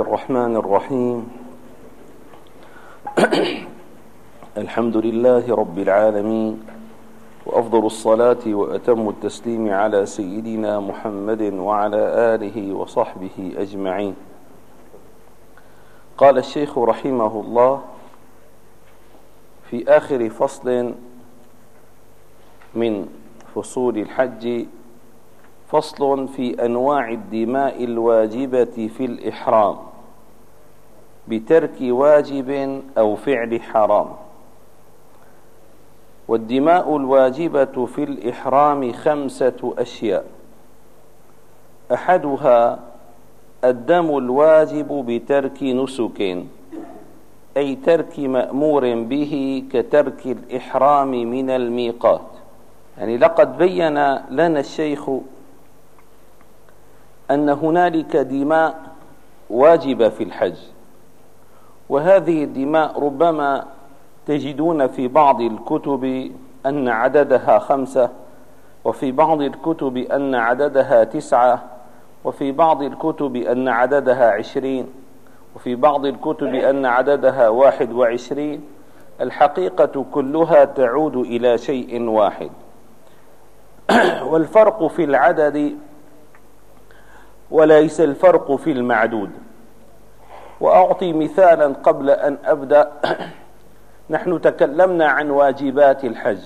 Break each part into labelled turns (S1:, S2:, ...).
S1: الرحمن الرحيم. الحمد لله رب العالمين وأفضل الصلاة وأتم التسليم على سيدنا محمد وعلى آله وصحبه أجمعين. قال الشيخ رحمه الله في آخر فصل من فصول الحج فصل في أنواع الدماء الواجبة في الإحرام. بترك واجب أو فعل حرام. والدماء الواجبة في الإحرام خمسة أشياء. أحدها الدم الواجب بترك نسك أي ترك مأمور به كترك الإحرام من الميقات. يعني لقد بين لنا الشيخ أن هنالك دماء واجبة في الحج. وهذه الدماء ربما تجدون في بعض الكتب أن عددها خمسة وفي بعض الكتب أن عددها تسعة وفي بعض الكتب أن عددها عشرين وفي بعض الكتب أن عددها واحد وعشرين. الحقيقة كلها تعود إلى شيء واحد. والفرق في العدد وليس الفرق في المعدود. وأعطي مثالا قبل أن أبدأ. نحن تكلمنا عن واجبات الحج.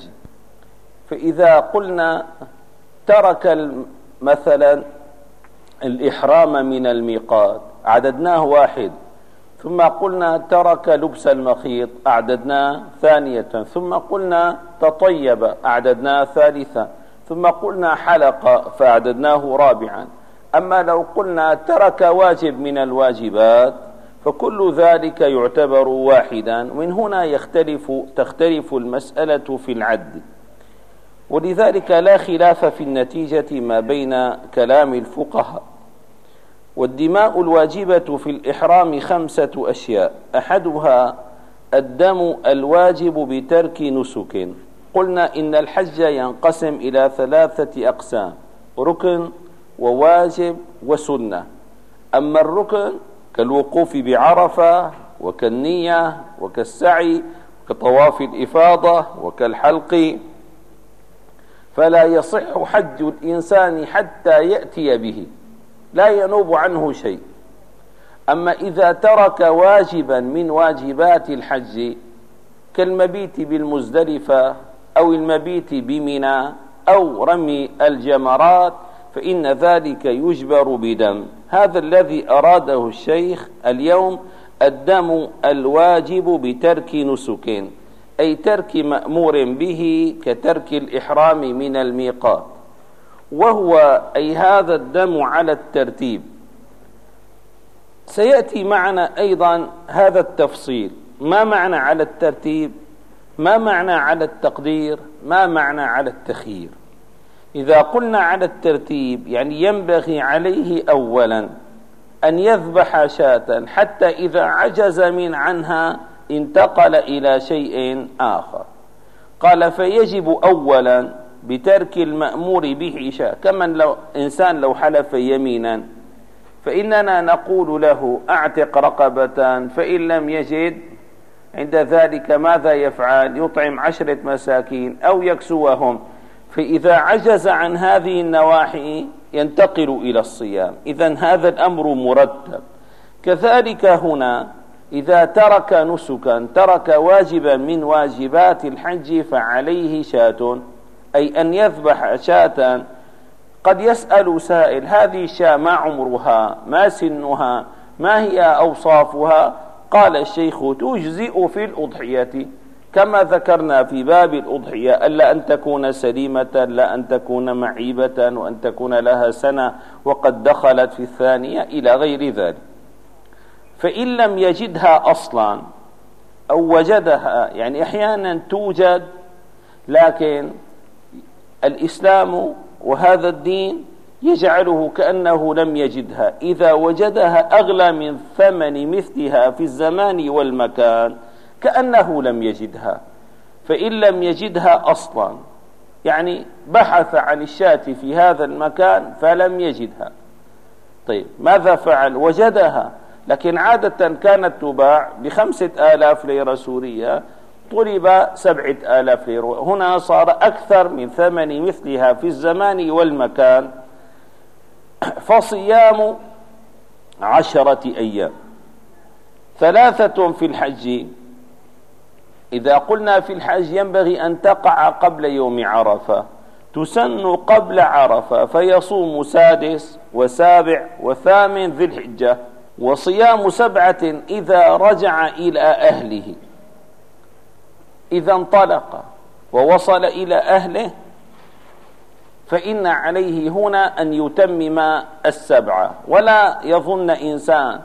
S1: فإذا قلنا ترك مثلا الإحرام من الميقات عددناه واحد. ثم قلنا ترك لبس المخيط أعددناه ثانية. ثم قلنا تطيب أعددناه ثالثا ثم قلنا حلق فأعددناه رابعا. أما لو قلنا ترك واجب من الواجبات فكل ذلك يعتبر واحدا. من هنا يختلف تختلف المسألة في العد ولذلك لا خلاف في النتيجة ما بين كلام الفقهاء. والدماء الواجبة في الإحرام خمسة أشياء. أحدها الدم الواجب بترك نسك. قلنا إن الحج ينقسم إلى ثلاثة أقسام ركن وواجب وسنة. أما الركن كالوقوف بعرفة وكالنية وكالسعي كطواف الإفاضة وكالحلق. فلا يصح حج الإنسان حتى يأتي به لا ينوب عنه شيء. أما إذا ترك واجبا من واجبات الحج كالمبيت بالمزدلفة أو المبيت بمنى أو رمي الجمرات فإن ذلك يجبر بدم. هذا الذي أراده الشيخ اليوم الدم الواجب بترك نسك أي ترك مأمور به كترك الإحرام من الميقات. وهو أي هذا الدم على الترتيب. سيأتي معنا أيضا هذا التفصيل. ما معنى على الترتيب؟ ما معنى على التقدير؟ ما معنى على التخيير؟ إذا قلنا على الترتيب يعني ينبغي عليه أولا أن يذبح شاة حتى إذا عجز من عنها انتقل إلى شيء آخر. قال فيجب أولا بترك المأمور به شاة. كمن لو إنسان لو حلف يمينا فإننا نقول له أعتق رقبة فإن لم يجد عند ذلك ماذا يفعل؟ يطعم عشرة مساكين أو يكسوهم. فإذا عجز عن هذه النواحي ينتقل إلى الصيام. إذا هذا الأمر مرتب. كذلك هنا إذا ترك نسكا ترك واجبا من واجبات الحج فعليه شاة أي أن يذبح شاة قد يسأل سائل هذه الشاة ما عمرها؟ ما سنها؟ ما هي أوصافها؟ قال الشيخ تجزئ في الأضحية. كما ذكرنا في باب الأضحية ألا أن تكون سليمة لا أن تكون معيبة وأن تكون لها سنة وقد دخلت في الثانية إلى غير ذلك. فإن لم يجدها أصلا أو وجدها يعني أحيانا توجد لكن الإسلام وهذا الدين يجعله كأنه لم يجدها. إذا وجدها أغلى من ثمن مثلها في الزمان والمكان كأنه لم يجدها فإن لم يجدها أصلا يعني بحث عن الشاة في هذا المكان فلم يجدها. طيب ماذا فعل؟ وجدها لكن عادة كانت تباع بخمسة آلاف ليرة سورية طلب سبعة آلاف ليرة. هنا صار أكثر من ثمن مثلها في الزمان والمكان. فصيام عشرة أيام. ثلاثة في الحج إذا قلنا في الحج ينبغي أن تقع قبل يوم عرفة تسن قبل عرفة فيصوم سادس وسابع وثامن ذي الحجة وصيام سبعة إذا رجع إلى أهله. إذا انطلق ووصل إلى أهله فإن عليه هنا أن يتمم السبعة. ولا يظن إنسان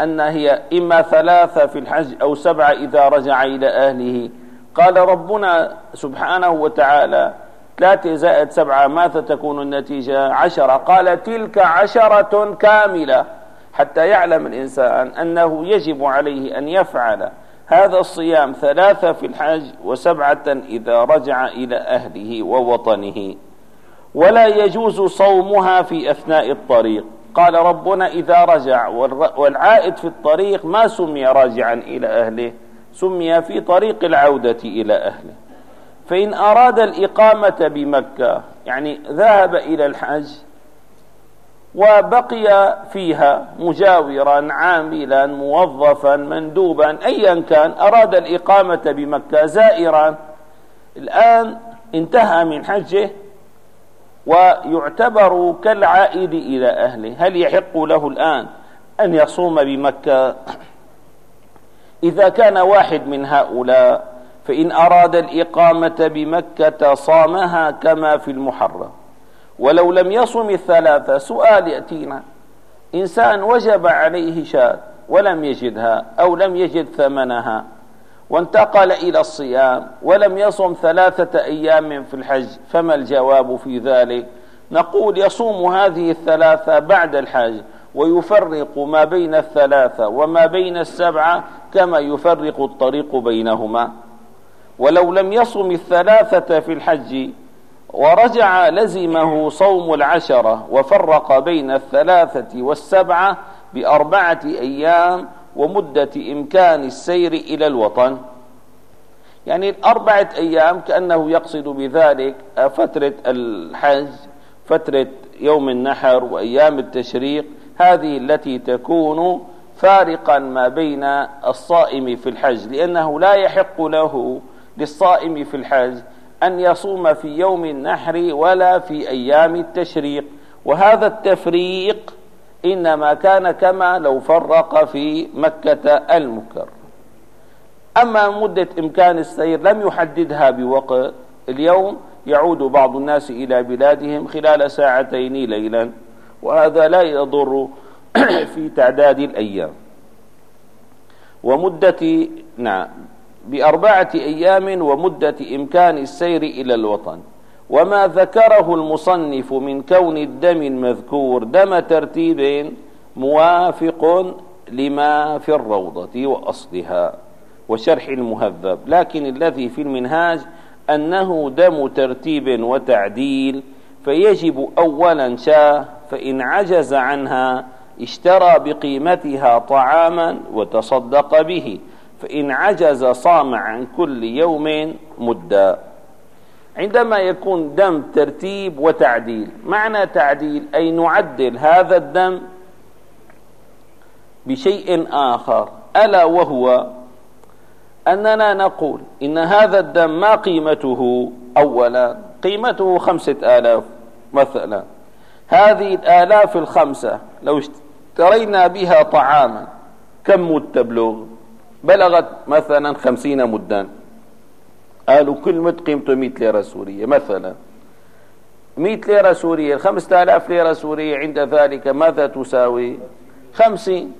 S1: أن هي إما ثلاثة في الحج أو سبعة إذا رجع إلى أهله. قال ربنا سبحانه وتعالى ثلاثة زائد سبعة ماذا تكون النتيجة؟ عشرة. قال تلك عشرة كاملة. حتى يعلم الإنسان أنه يجب عليه أن يفعل هذا الصيام ثلاثة في الحج وسبعة إذا رجع إلى أهله ووطنه. ولا يجوز صومها في أثناء الطريق. قال ربنا إذا رجع والعائد في الطريق ما سمي راجعا إلى أهله سمي في طريق العودة إلى أهله. فإن أراد الإقامة بمكة يعني ذهب إلى الحج وبقي فيها مجاورا عاملا موظفا مندوبا ايا كان أراد الإقامة بمكة زائرا. الآن انتهى من حجه ويعتبر كالعائد إلى أهله. هل يحق له الآن أن يصوم بمكة؟ إذا كان واحد من هؤلاء فإن أراد الإقامة بمكة صامها كما في المحرم. ولو لم يصم الثلاثة سؤال يأتينا. إنسان وجب عليه شاة ولم يجدها أو لم يجد ثمنها. وانتقل إلى الصيام ولم يصم ثلاثة أيام في الحج فما الجواب في ذلك؟ نقول يصوم هذه الثلاثة بعد الحج ويفرق ما بين الثلاثة وما بين السبعة كما يفرق الطريق بينهما. ولو لم يصم الثلاثة في الحج ورجع لزمه صوم العشرة وفرق بين الثلاثة والسبعة بأربعة أيام ومدة إمكان السير إلى الوطن. يعني أربعة أيام كأنه يقصد بذلك فترة الحج فترة يوم النحر وأيام التشريق هذه التي تكون فارقا ما بين الصائم في الحج لأنه لا يحق له للصائم في الحج أن يصوم في يوم النحر ولا في أيام التشريق. وهذا التفريق إنما كان كما لو فرق في مكة المكر أما مدة إمكان السير لم يحددها بوقت اليوم يعود بعض الناس إلى بلادهم خلال ساعتين ليلا وهذا لا يضر في تعداد الأيام. ومدة نعم بأربعة أيام ومدة إمكان السير إلى الوطن. وما ذكره المصنف من كون الدم المذكور دم ترتيب موافق لما في الروضة وأصلها وشرح المهذب. لكن الذي في المنهاج أنه دم ترتيب وتعديل فيجب أولا شاه فإن عجز عنها اشترى بقيمتها طعاما وتصدق به فإن عجز صام عن كل يوم مدة. عندما يكون دم ترتيب وتعديل معنى تعديل أي نعدل هذا الدم بشيء آخر ألا وهو أننا نقول إن هذا الدم ما قيمته؟ أولا قيمته خمسة آلاف مثلا. هذه الآلاف الخمسة لو اشترينا بها طعاما كم مد تبلغ؟ بلغت مثلا خمسين مدا. قالوا كل مد قيمته 100 ليرة سورية مثلا. 100 ليرة سورية 5000 ليرة سورية عند ذلك ماذا تساوي؟ خمسين.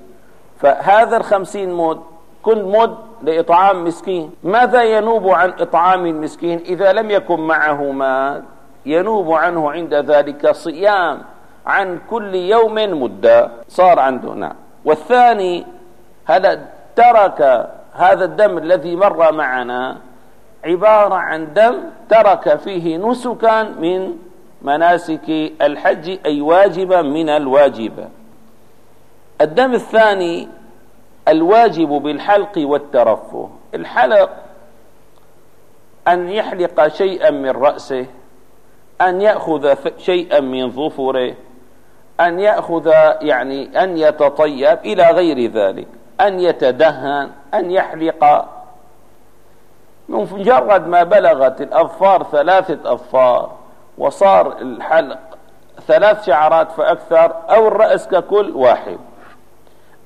S1: فهذا الخمسين مد كل مد لإطعام مسكين ماذا ينوب عن إطعام المسكين إذا لم يكن معه مال ينوب عنه عند ذلك صيام عن كل يوم مدة صار عنده نعم والثاني هذا ترك هذا الدم الذي مر معنا عبارة عن دم ترك فيه نسكا من مناسك الحج أي واجبا من الواجبة الدم الثاني الواجب بالحلق والترفه. الحلق أن يحلق شيئا من رأسه أن يأخذ شيئا من ظفره أن يأخذ يعني أن يتطيب إلى غير ذلك أن يتدهن أن يحلق مجرد ما بلغت الأظفار ثلاثة أظفار وصار الحلق ثلاث شعرات فأكثر أو الرأس ككل واحد.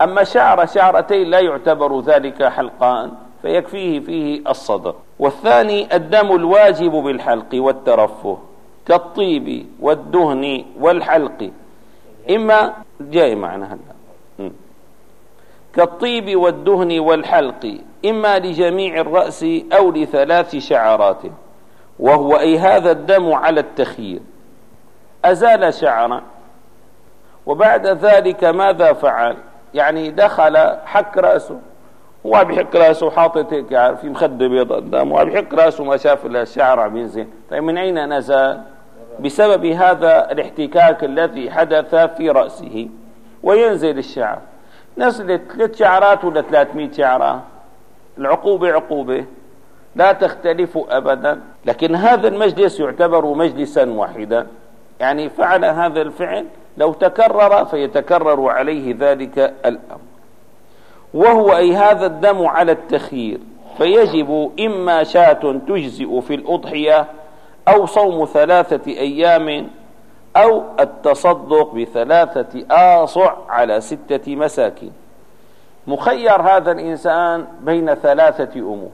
S1: أما شعرة شعرتين لا يعتبر ذلك حلقان فيكفيه فيه الصدر. والثاني الدم الواجب بالحلق والترفه كالطيب والدهن والحلق. إما جاي معنا هلا. كالطيب والدهن والحلق. إما لجميع الرأس أو لثلاث شعرات وهو أي هذا الدم على التخيير. أزال شعرا وبعد ذلك ماذا فعل؟ يعني دخل حك رأسه هو بيحك رأسه حاطط هيك في مخدة قدامه هو بيحك رأسه ما شاف الشعر عم ينزل. طيب من أين نزل بسبب هذا الاحتكاك الذي حدث في رأسه وينزل الشعر. نزلت ثلاث شعرات ولا 300 شعرة؟ العقوبة عقوبة. لا تختلف أبدا. لكن هذا المجلس يعتبر مجلسا واحدا. يعني فعل هذا الفعل لو تكرر فيتكرر عليه ذلك الأمر. وهو أي هذا الدم على التخيير. فيجب إما شاة تجزئ في الأضحية أو صوم ثلاثة أيام أو التصدق بثلاثة آصع على ستة مساكين. مخير هذا الإنسان بين ثلاثة أمور.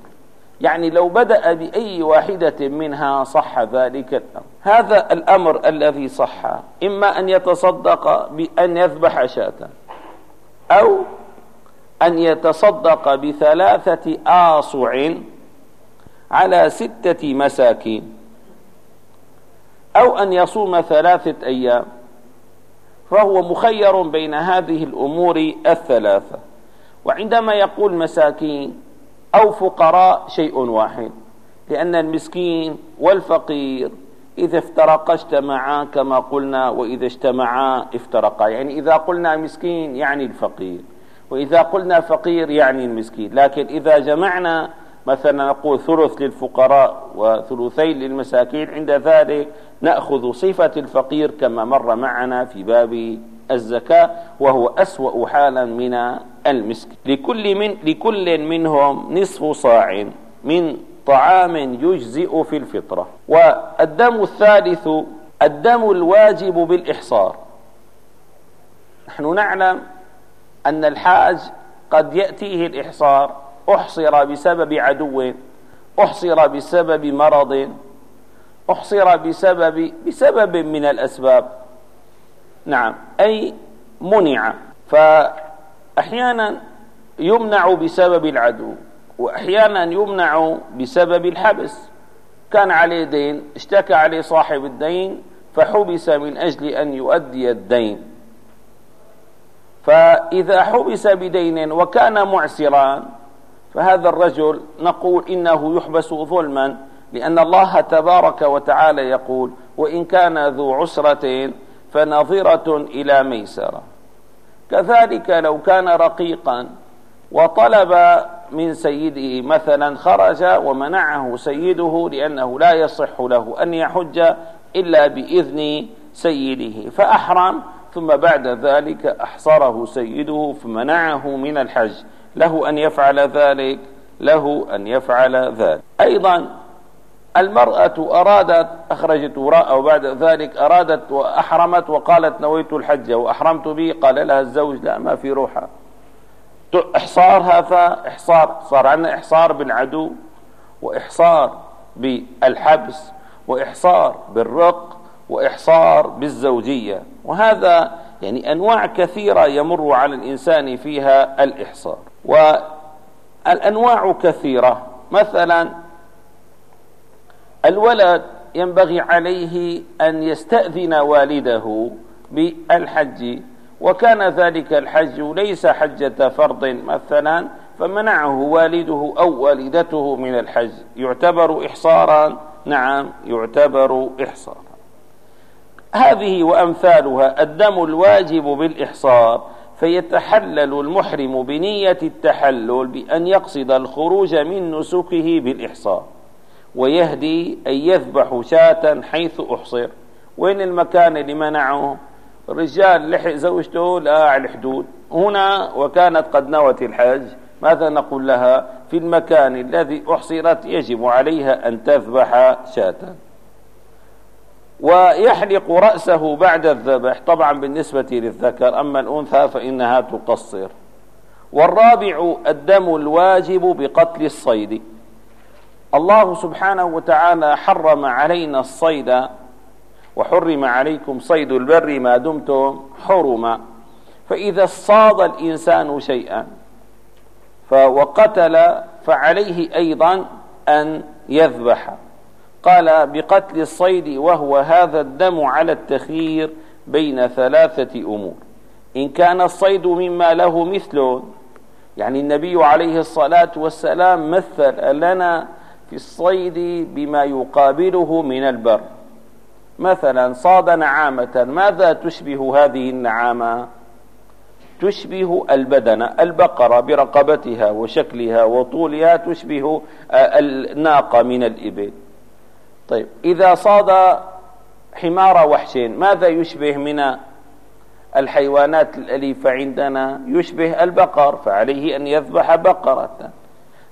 S1: يعني لو بدأ بأي واحدة منها صح ذلك الأمر. هذا الأمر الذي صح. إما أن يتصدق بأن يذبح شاة أو أن يتصدق بثلاثة آصع على ستة مساكين أو أن يصوم ثلاثة أيام. فهو مخير بين هذه الأمور الثلاثة. وعندما يقول مساكين أو فقراء شيء واحد لأن المسكين والفقير إذا افترقا اجتمعا كما قلنا وإذا اجتمعا افترقا. يعني إذا قلنا مسكين يعني الفقير وإذا قلنا فقير يعني المسكين. لكن إذا جمعنا مثلا نقول ثلث للفقراء وثلثين للمساكين عند ذلك نأخذ صفة الفقير كما مر معنا في باب الزكاة وهو أسوأ حالا من المسك. لكل, من لكل منهم نصف صاع من طعام يجزئ في الفطرة. والدم الثالث الدم الواجب بالإحصار. نحن نعلم أن الحاج قد يأتيه الإحصار أحصر بسبب عدو أحصر بسبب مرض أحصر بسبب بسبب من الأسباب. نعم أي منع. فأحيانا يمنع بسبب العدو وأحيانا يمنع بسبب الحبس. كان عليه دين اشتكى عليه صاحب الدين فحبس من أجل أن يؤدي الدين. فإذا حبس بدين وكان معسرا فهذا الرجل نقول إنه يحبس ظلما لأن الله تبارك وتعالى يقول وإن كان ذو عسرة فنظرة إلى ميسرة. كذلك لو كان رقيقا وطلب من سيده مثلا خرج ومنعه سيده لأنه لا يصح له أن يحج إلا بإذن سيده فأحرم ثم بعد ذلك أحصره سيده فمنعه من الحج له أن يفعل ذلك له أن يفعل ذلك. أيضا المرأة أرادت أخرجت وراء وبعد ذلك أرادت وأحرمت وقالت نويت الحج وأحرمت به قال لها الزوج لا ما في روحها. إحصار هذا إحصار صار عندنا إحصار بالعدو وإحصار بالحبس وإحصار بالرق وإحصار بالزوجية. وهذا يعني أنواع كثيرة يمر على الإنسان فيها الإحصار. والأنواع كثيرة مثلا الولد ينبغي عليه أن يستأذن والده بالحج وكان ذلك الحج ليس حجة فرض مثلا فمنعه والده أو والدته من الحج. يعتبر إحصارا؟ نعم يعتبر إحصارا. هذه وأمثالها الدم الواجب بالإحصار فيتحلل المحرم بنية التحلل بأن يقصد الخروج من نسكه بالإحصار. ويهدي أن يذبح شاة حيث أحصر. وين المكان اللي منعه الرجال لحق زوجته لا على الحدود. هنا وكانت قد نوت الحج. ماذا نقول لها؟ في المكان الذي أحصرت يجب عليها أن تذبح شاة. ويحلق رأسه بعد الذبح. طبعا بالنسبة للذكر أما الأنثى فإنها تقصر. والرابع الدم الواجب بقتل الصيد. الله سبحانه وتعالى حرم علينا الصيد وحرم عليكم صيد البر ما دمتم حرما فإذا اصطاد الإنسان شيئا وقتل فعليه أيضا أن يذبح. قال بقتل الصيد وهو هذا الدم على التخيير بين ثلاثة أمور. إن كان الصيد مما له مثل يعني النبي عليه الصلاة والسلام مثل لنا في الصيد بما يقابله من البر. مثلا صاد نعامة ماذا تشبه هذه النعامة؟ تشبه البدن البقرة برقبتها وشكلها وطولها تشبه الناقة من الإبل. طيب إذا صاد حمار وحش ماذا يشبه من الحيوانات الأليفة عندنا؟ يشبه البقر فعليه أن يذبح بقرة.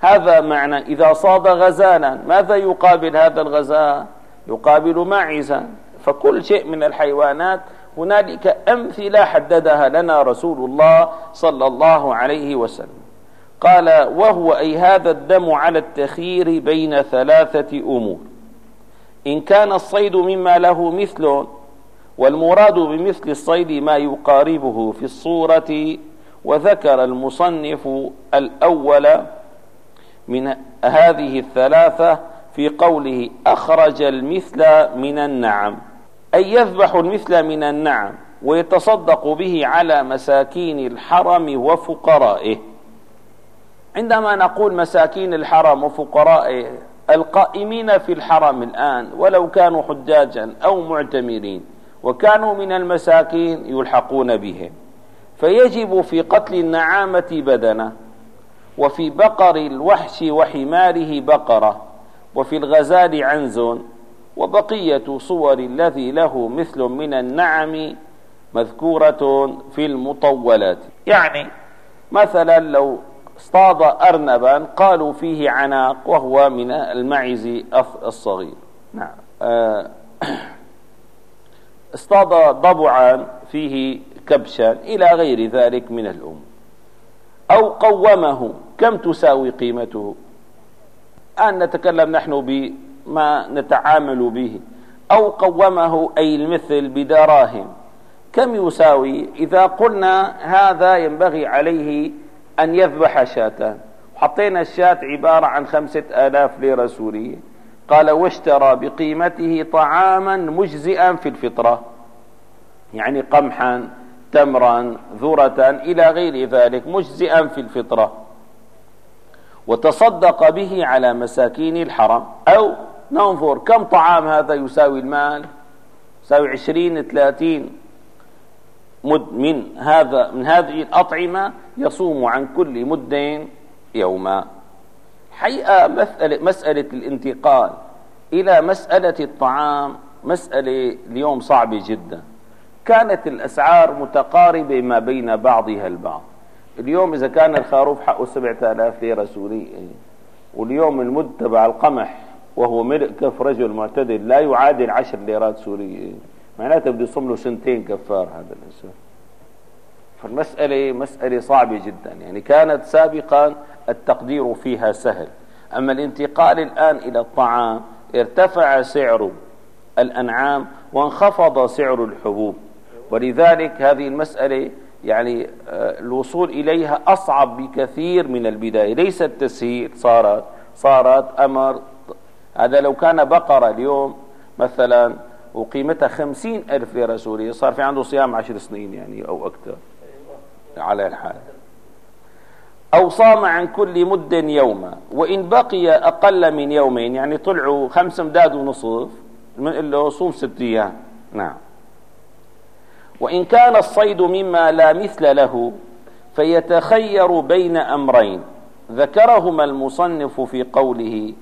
S1: هذا معنى إذا صاد غزالا ماذا يقابل هذا الغزال يقابل معزا. فكل شيء من الحيوانات هنالك أمثلة حددها لنا رسول الله صلى الله عليه وسلم. قال وهو أي هذا الدم على التخيير بين ثلاثة أمور. إن كان الصيد مما له مثل والمراد بمثل الصيد ما يقاربه في الصورة وذكر المصنف الأول من هذه الثلاثة في قوله أخرج المثل من النعم. أي يذبح المثل من النعم ويتصدق به على مساكين الحرم وفقرائه. عندما نقول مساكين الحرم وفقرائه القائمين في الحرم الآن ولو كانوا حجاجا أو معتمرين وكانوا من المساكين يلحقون بهم. فيجب في قتل النعامة بدنه وفي بقر الوحش وحماره بقرة وفي الغزال عنز وبقية صور الذي له مثل من النعم مذكورة في المطولات. يعني مثلا لو اصطاد أرنبا قالوا فيه عناق وهو من المعز الصغير. نعم. آه، اصطاد ضبعا فيه كبشا إلى غير ذلك من الأم أو قومه. كم تساوي قيمته؟ الآن نتكلم نحن بما نتعامل به. أو قومه أي المثل بدراهم. كم يساوي؟ إذا قلنا هذا ينبغي عليه أن يذبح شاة. حطينا الشاة عبارة عن خمسة آلاف ليرة سورية قال واشترى بقيمته طعاما مجزئا في الفطرة. يعني قمحا تمرا ذرة إلى غير ذلك مجزئا في الفطرة. وتصدق به على مساكين الحرم أو ننظر كم طعام هذا يساوي المال؟ يساوي عشرين ثلاثين. مد من هذا من هذه الأطعمة يصوم عن كل مد يوما. حقيقة مسألة, مسألة الانتقال إلى مسألة الطعام مسألة اليوم صعبة جدا. كانت الأسعار متقاربة ما بين بعضها البعض. اليوم إذا كان الخروف حقه سبعة آلاف ليرة سورية واليوم المد تبع القمح وهو ملء كف رجل معتدل لا يعادل عشر ليرات سورية معناته بده يصوم له سنتين كفار هذا الإنسان فالمسألة مسألة صعبة جدا. يعني كانت سابقا التقدير فيها سهل. أما الانتقال الآن إلى الطعام ارتفع سعر الأنعام وانخفض سعر الحبوب. ولذلك هذه المسألة يعني آه، الوصول إليها أصعب بكثير من البداية. ليس التسهيل صارت صارت أمر. هذا لو كان بقرة اليوم مثلا وقيمتها خمسين ألف ليرة سورية صار في عنده صيام عشر سنين يعني أو أكثر. على الحال. أو صام عن كل مد يوما. وإن بقي أقل من يومين يعني طلعوا خمس مداد ونصف بنقول له صوم ست أيام. نعم. وإن كان الصيد مما لا مثل له فيتخير بين أمرين. ذكرهما المصنف في قوله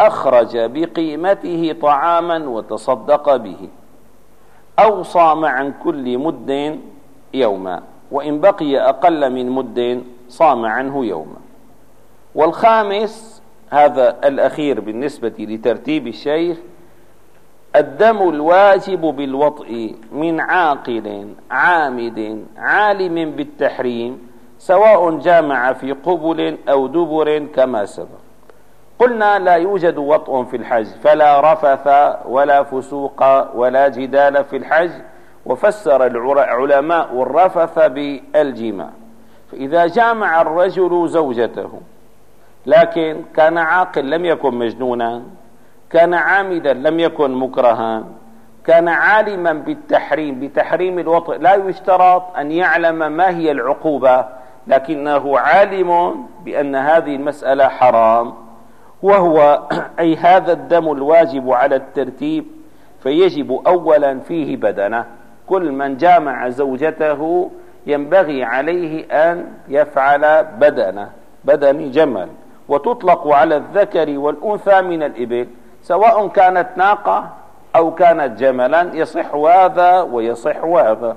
S1: أخرج بقيمته طعاما وتصدق به. أو صام عن كل مد يوما وإن بقي أقل من مد صام عنه يوما. والخامس هذا الأخير بالنسبة لترتيب الشيخ الدم الواجب بالوطء من عاقل عامد عالم بالتحريم سواء جامع في قبل أو دبر كما سبق. قلنا لا يوجد وطء في الحج فلا رفث ولا فسوق ولا جدال في الحج وفسر العلماء الرفث بالجماع. فإذا جامع الرجل زوجته لكن كان عاقل لم يكن مجنونا كان عامدا لم يكن مكرها. كان عالما بالتحريم بتحريم الوطء لا يشترط أن يعلم ما هي العقوبة لكنه عالم بأن هذه المسألة حرام. وهو أي هذا الدم الواجب على الترتيب فيجب أولا فيه بدنه. كل من جامع زوجته ينبغي عليه أن يفعل بدنه بدن جمل. وتطلق على الذكر والأنثى من الإبل. سواء كانت ناقة أو كانت جملا يصح هذا ويصح هذا.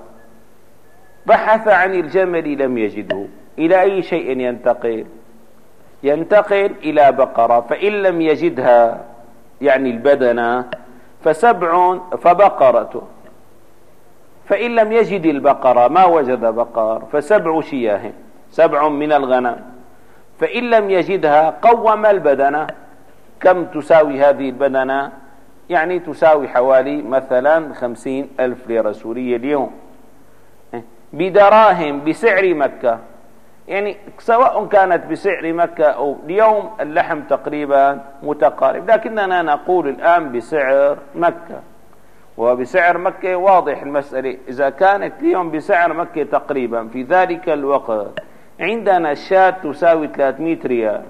S1: بحث عن الجمل لم يجده. إلى أي شيء ينتقل؟ ينتقل إلى بقرة فإن لم يجدها يعني البدنة فسبع فبقرة فإن لم يجد البقرة ما وجد بقر؟ فسبع شياه سبع من الغنم. فإن لم يجدها قوم البدنة كم تساوي هذه البدنة يعني تساوي حوالي مثلا خمسين ألف ليرة سورية اليوم. بدراهم بسعر مكة. يعني سواء كانت بسعر مكة أو اليوم اللحم تقريبا متقارب. لكننا نقول الآن بسعر مكة. وبسعر مكة واضح المسألة. إذا كانت اليوم بسعر مكة تقريبا في ذلك الوقت عندنا الشاة تساوي 300 ريال.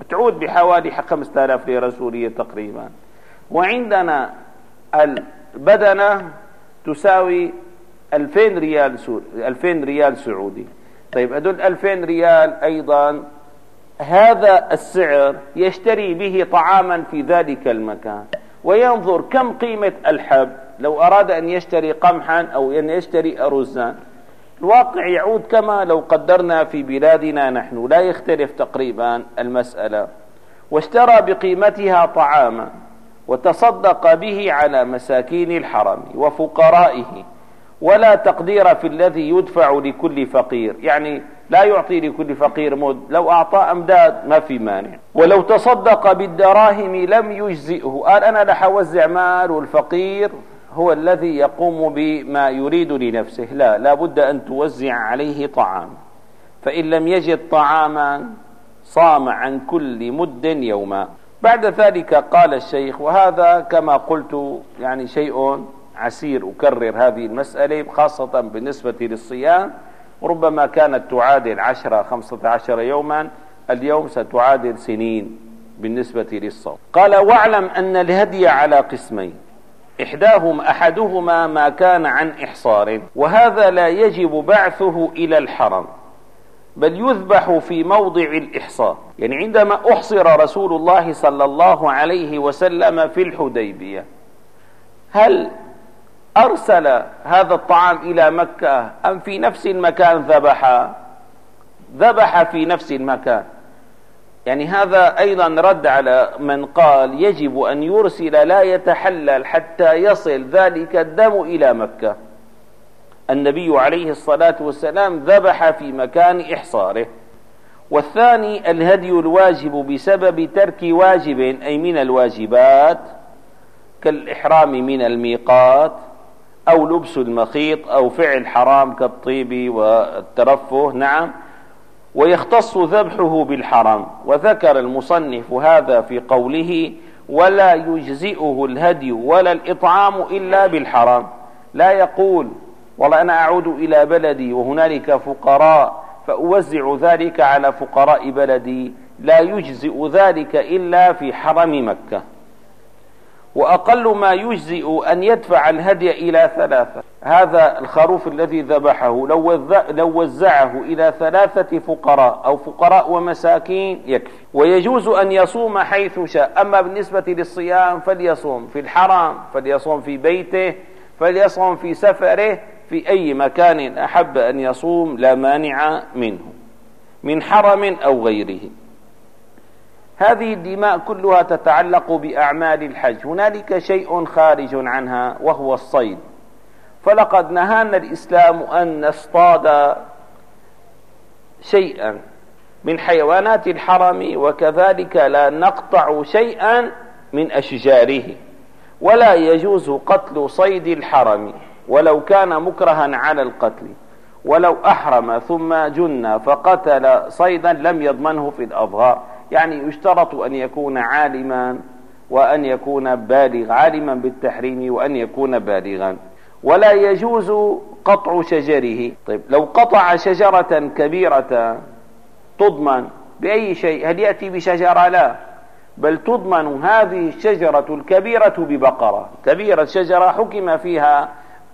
S1: بتعود بحوالي 5000 ليرة سورية تقريبا. وعندنا البدنة تساوي 2000 ريال سوري 2000 ريال سعودي. طيب هدول 2000 ريال أيضا هذا السعر يشتري به طعاما في ذلك المكان. وينظر كم قيمة الحب. لو أراد أن يشتري قمحا أو أن يشتري أرزا الواقع يعود كما لو قدرنا في بلادنا نحن. لا يختلف تقريبا المسألة. واشترى بقيمتها طعاما وتصدق به على مساكين الحرم وفقرائه. ولا تقدير في الذي يدفع لكل فقير. يعني لا يعطي لكل فقير مد. لو أعطى أمداد ما في مانع. ولو تصدق بالدراهم لم يجزئه. قال أنا رح أوزع مال والفقير هو الذي يقوم بما يريد لنفسه. لا لا بد أن توزع عليه طعام. فإن لم يجد طعاما صام عن كل مد يوما. بعد ذلك قال الشيخ وهذا كما قلت يعني شيء عسير أكرر هذه المسألة خاصة بالنسبة للصيام. ربما كانت تعادل عشرة خمسة عشر يوما اليوم ستعادل سنين بالنسبة للصوم. قال واعلم أن الهدي على قسمين. إحداهما أحدهما ما كان عن إحصار وهذا لا يجب بعثه إلى الحرم بل يذبح في موضع الإحصار. يعني عندما أحصر رسول الله صلى الله عليه وسلم في الحديبية هل أرسل هذا الطعام إلى مكة أم في نفس المكان ذبح؟ ذبح في نفس المكان. يعني هذا أيضا رد على من قال يجب أن يرسل لا يتحلل حتى يصل ذلك الدم إلى مكة. النبي عليه الصلاة والسلام ذبح في مكان إحصاره. والثاني الهدي الواجب بسبب ترك واجب أي من الواجبات كالإحرام من الميقات أو لبس المخيط أو فعل حرام كالطيب والترفه. نعم. ويختص ذبحه بالحرام. وذكر المصنف هذا في قوله ولا يجزئه الهدي ولا الإطعام إلا بالحرام لا يقول والله أنا أعود إلى بلدي وهنالك فقراء فأوزع ذلك على فقراء بلدي لا يجزئ ذلك إلا في حرم مكة. وأقل ما يجزئ أن يدفع الهدي إلى ثلاثة. هذا الخروف الذي ذبحه لو وزعه إلى ثلاثة فقراء أو فقراء ومساكين يكفي. ويجوز أن يصوم حيث شاء. أما بالنسبة للصيام فليصوم في الحرام فليصوم في بيته فليصوم في سفره في أي مكان أحب أن يصوم لا مانع منه من حرم أو غيره. هذه الدماء كلها تتعلق بأعمال الحج. هنالك شيء خارج عنها وهو الصيد. فلقد نهانا الإسلام أن نصطاد شيئا من حيوانات الحرم وكذلك لا نقطع شيئا من أشجاره. ولا يجوز قتل صيد الحرم. ولو كان مكرها على القتل ولو أحرم ثم جن فقتل صيدا لم يضمنه في الأظهار. يعني يشترط أن يكون عالما وأن يكون بالغ عالما بالتحريم وأن يكون بالغا. ولا يجوز قطع شجره. طيب لو قطع شجرة كبيرة تضمن بأي شيء هل يأتي بشجرة؟ لا. بل تضمن هذه الشجرة الكبيرة ببقرة. كبيرة شجرة حكم فيها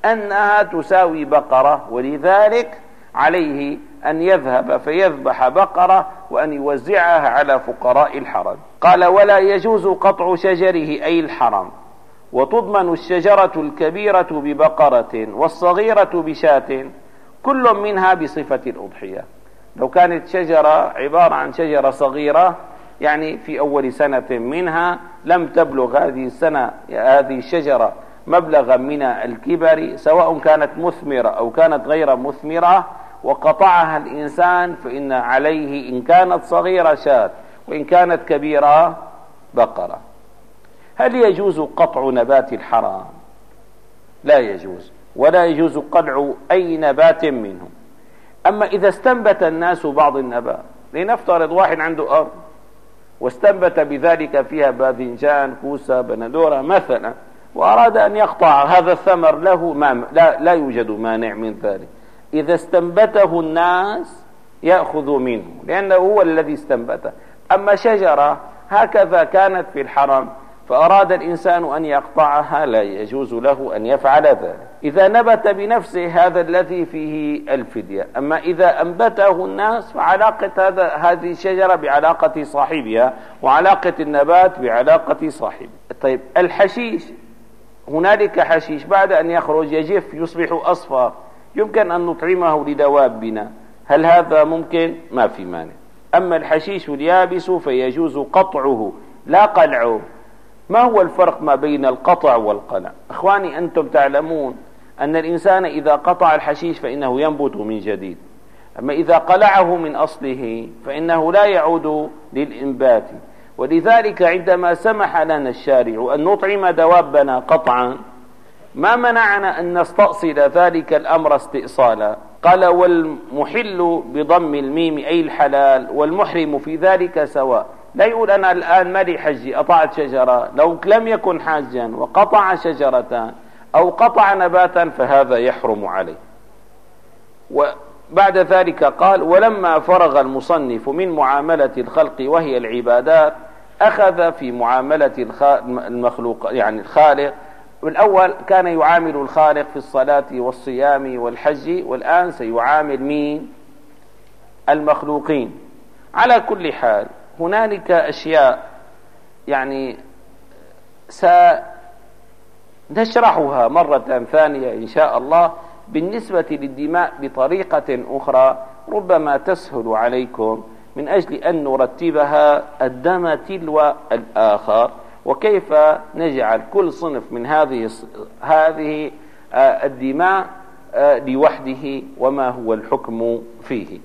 S1: أنها تساوي بقرة ولذلك عليه أن يذهب فيذبح بقرة وأن يوزعها على فقراء الحرم. قال ولا يجوز قطع شجره أي الحرم. وتضمن الشجرة الكبيرة ببقرة والصغيرة بشاة كل منها بصفة الأضحية. لو كانت شجرة عبارة عن شجرة صغيرة يعني في أول سنة منها لم تبلغ هذه السنة هذه الشجرة مبلغا من الكبر سواء كانت مثمرة أو كانت غير مثمرة وقطعها الإنسان فإن عليه إن كانت صغيرة شاة وإن كانت كبيرة بقرة. هل يجوز قطع نبات الحرام؟ لا يجوز ولا يجوز قلع أي نبات منه أما إذا استنبت الناس بعض النبات لنفترض واحد عنده أرض واستنبت بذلك فيها باذنجان كوسة بندورة مثلا وأراد أن يقطع هذا الثمر له ما لا, لا يوجد مانع من ذلك. إذا استنبته الناس يأخذ منه لأنه هو الذي استنبته. أما شجرة هكذا كانت في الحرم فأراد الإنسان أن يقطعها لا يجوز له أن يفعل ذلك. إذا نبت بنفسه هذا الذي فيه الفدية. أما إذا أنبته الناس فعلاقة هذا هذه الشجرة بعلاقة صاحبها وعلاقة النبات بعلاقة صاحبه. طيب الحشيش هنالك حشيش بعد أن يخرج يجف يصبح أصفر. يمكن أن نطعمه لدوابنا. هل هذا ممكن؟ ما في مانع. أما الحشيش اليابس فيجوز قطعه لا قلعه. ما هو الفرق ما بين القطع والقلع؟ إخواني أنتم تعلمون أن الإنسان إذا قطع الحشيش فإنه ينبت من جديد. أما إذا قلعه من أصله فإنه لا يعود للإنبات. ولذلك عندما سمح لنا الشارع أن نطعم دوابنا قطعا ما منعنا أن نستأصل ذلك الأمر استئصالا؟ قال والمحل بضم الميم أي الحلال والمحرم في ذلك سواء. لا يقول أنا الآن مالي حجي قطعت شجرة. لو لم يكن حاجا وقطع شجرة أو قطع نباتا فهذا يحرم عليه. وبعد ذلك قال ولما فرغ المصنف من معاملة الخلق وهي العبادات أخذ في معاملة المخلوق يعني الخالق الأول كان يعامل الخالق في الصلاة والصيام والحج والآن سيعامل مين؟ المخلوقين. على كل حال هنالك أشياء يعني سنشرحها مرة ثانية إن شاء الله بالنسبة للدماء بطريقة أخرى ربما تسهل عليكم من أجل أن نرتبها الدم تلو الآخر. وكيف نجعل كل صنف من هذه هذه آه، الدماء آه، لوحده وما هو الحكم فيه.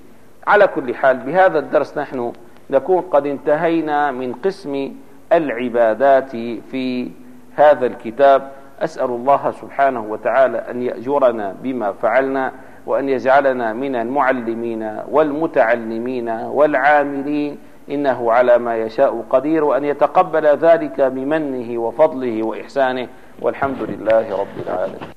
S1: على كل حال بهذا الدرس نحن نكون قد انتهينا من قسم العبادات في هذا الكتاب. أسأل الله سبحانه وتعالى أن يأجرنا بما فعلنا وأن يجعلنا من المعلمين والمتعلمين والعاملين إنه على ما يشاء قدير وأن يتقبل ذلك بمنه وفضله وإحسانه والحمد لله رب العالمين.